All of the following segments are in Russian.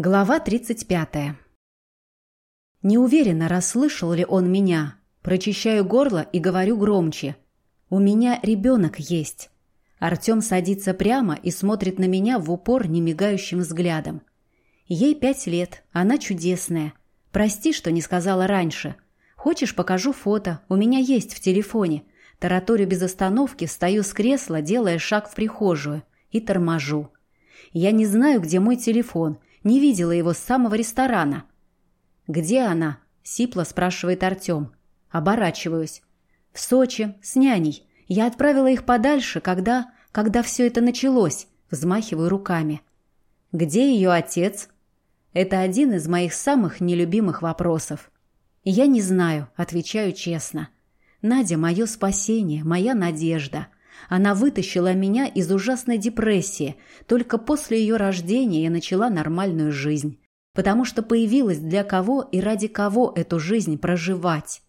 Глава 35. Не уверена, расслышал ли он меня. Прочищаю горло и говорю громче. «У меня ребенок есть». Артем садится прямо и смотрит на меня в упор немигающим взглядом. Ей пять лет, она чудесная. Прости, что не сказала раньше. Хочешь, покажу фото, у меня есть в телефоне. Тараторю без остановки, встаю с кресла, делая шаг в прихожую и торможу. Я не знаю, где мой телефон – не видела его с самого ресторана. «Где она?» – сипло спрашивает Артем. Оборачиваюсь. «В Сочи, с няней. Я отправила их подальше, когда... когда все это началось». Взмахиваю руками. «Где ее отец?» Это один из моих самых нелюбимых вопросов. «Я не знаю», – отвечаю честно. «Надя – мое спасение, моя надежда». Она вытащила меня из ужасной депрессии. Только после ее рождения я начала нормальную жизнь. Потому что появилась для кого и ради кого эту жизнь проживать.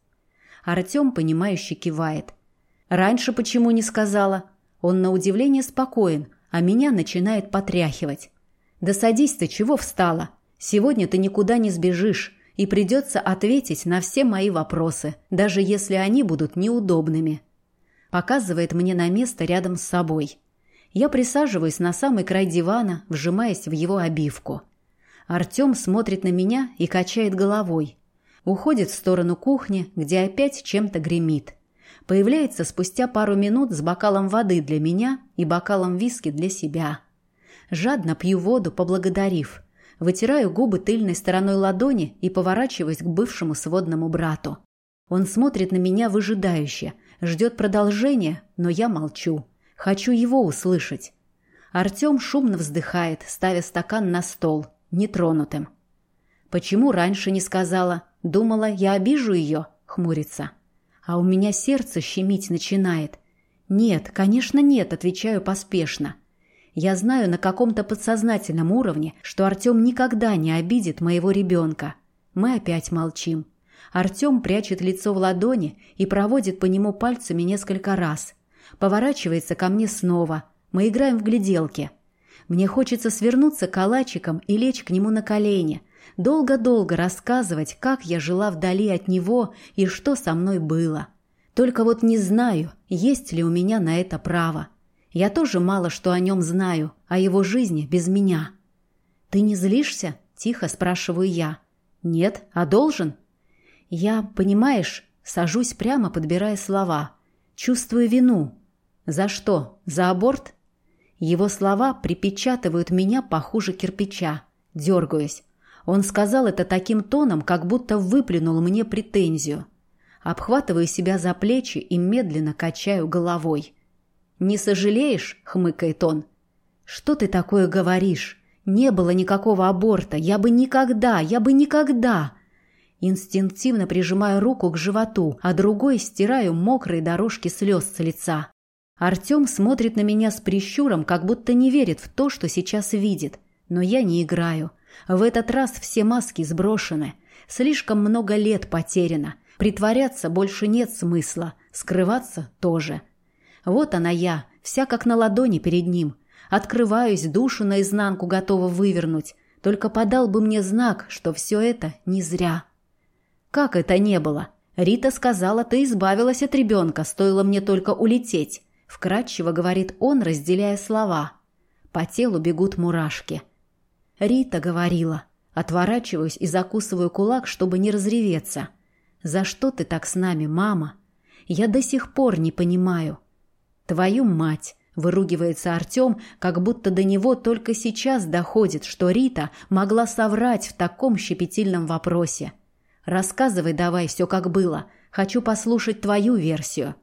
Артем, понимающе кивает. «Раньше почему не сказала?» Он на удивление спокоен, а меня начинает потряхивать. «Да садись ты, чего встала? Сегодня ты никуда не сбежишь, и придется ответить на все мои вопросы, даже если они будут неудобными». Показывает мне на место рядом с собой. Я присаживаюсь на самый край дивана, вжимаясь в его обивку. Артем смотрит на меня и качает головой. Уходит в сторону кухни, где опять чем-то гремит. Появляется спустя пару минут с бокалом воды для меня и бокалом виски для себя. Жадно пью воду, поблагодарив. Вытираю губы тыльной стороной ладони и поворачиваюсь к бывшему сводному брату. Он смотрит на меня выжидающе, ждет продолжения, но я молчу. Хочу его услышать. Артем шумно вздыхает, ставя стакан на стол, нетронутым. «Почему раньше не сказала? Думала, я обижу ее?» — хмурится. «А у меня сердце щемить начинает». «Нет, конечно, нет», — отвечаю поспешно. Я знаю на каком-то подсознательном уровне, что Артем никогда не обидит моего ребенка. Мы опять молчим. Артем прячет лицо в ладони и проводит по нему пальцами несколько раз. Поворачивается ко мне снова. Мы играем в гляделки. Мне хочется свернуться калачиком и лечь к нему на колени. Долго-долго рассказывать, как я жила вдали от него и что со мной было. Только вот не знаю, есть ли у меня на это право. Я тоже мало что о нем знаю, о его жизни без меня. «Ты не злишься?» – тихо спрашиваю я. «Нет, а должен?» Я, понимаешь, сажусь прямо, подбирая слова. Чувствую вину. За что? За аборт? Его слова припечатывают меня похуже кирпича. Дергаюсь. Он сказал это таким тоном, как будто выплюнул мне претензию. Обхватываю себя за плечи и медленно качаю головой. «Не сожалеешь?» — хмыкает он. «Что ты такое говоришь? Не было никакого аборта. Я бы никогда, я бы никогда...» Инстинктивно прижимаю руку к животу, а другой стираю мокрые дорожки слез с лица. Артем смотрит на меня с прищуром, как будто не верит в то, что сейчас видит. Но я не играю. В этот раз все маски сброшены. Слишком много лет потеряно. Притворяться больше нет смысла. Скрываться тоже. Вот она я, вся как на ладони перед ним. Открываюсь, душу наизнанку готова вывернуть. Только подал бы мне знак, что все это не зря. «Как это не было? Рита сказала, ты избавилась от ребенка, стоило мне только улететь», — вкратчиво говорит он, разделяя слова. По телу бегут мурашки. «Рита говорила». Отворачиваюсь и закусываю кулак, чтобы не разреветься. «За что ты так с нами, мама? Я до сих пор не понимаю». «Твою мать!» — выругивается Артем, как будто до него только сейчас доходит, что Рита могла соврать в таком щепетильном вопросе. Рассказывай давай все как было. Хочу послушать твою версию.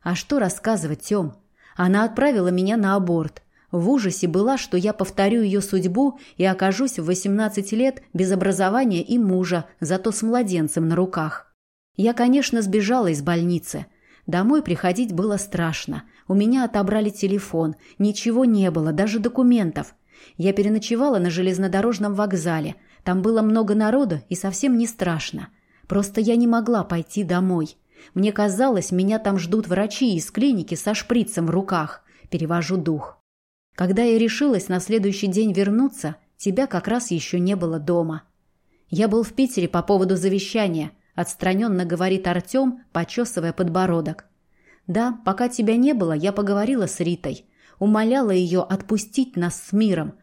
А что рассказывать, Тём? Она отправила меня на аборт. В ужасе была, что я повторю ее судьбу и окажусь в 18 лет без образования и мужа, зато с младенцем на руках. Я, конечно, сбежала из больницы. Домой приходить было страшно. У меня отобрали телефон. Ничего не было, даже документов. Я переночевала на железнодорожном вокзале – там было много народа и совсем не страшно. Просто я не могла пойти домой. Мне казалось, меня там ждут врачи из клиники со шприцем в руках. Перевожу дух. Когда я решилась на следующий день вернуться, Тебя как раз еще не было дома. Я был в Питере по поводу завещания, отстраненно говорит Артем, почесывая подбородок. Да, пока тебя не было, я поговорила с Ритой. Умоляла ее отпустить нас с миром.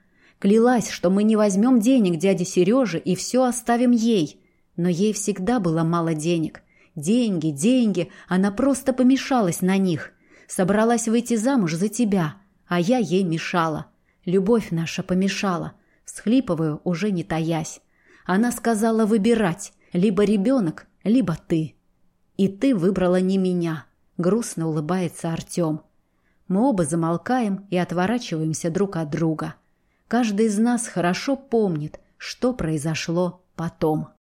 Клялась, что мы не возьмем денег дяди Сережи и все оставим ей. Но ей всегда было мало денег. Деньги, деньги, она просто помешалась на них. Собралась выйти замуж за тебя, а я ей мешала. Любовь наша помешала. Всхлипываю, уже не таясь. Она сказала выбирать, либо ребенок, либо ты. И ты выбрала не меня. Грустно улыбается Артем. Мы оба замолкаем и отворачиваемся друг от друга. Каждый из нас хорошо помнит, что произошло потом.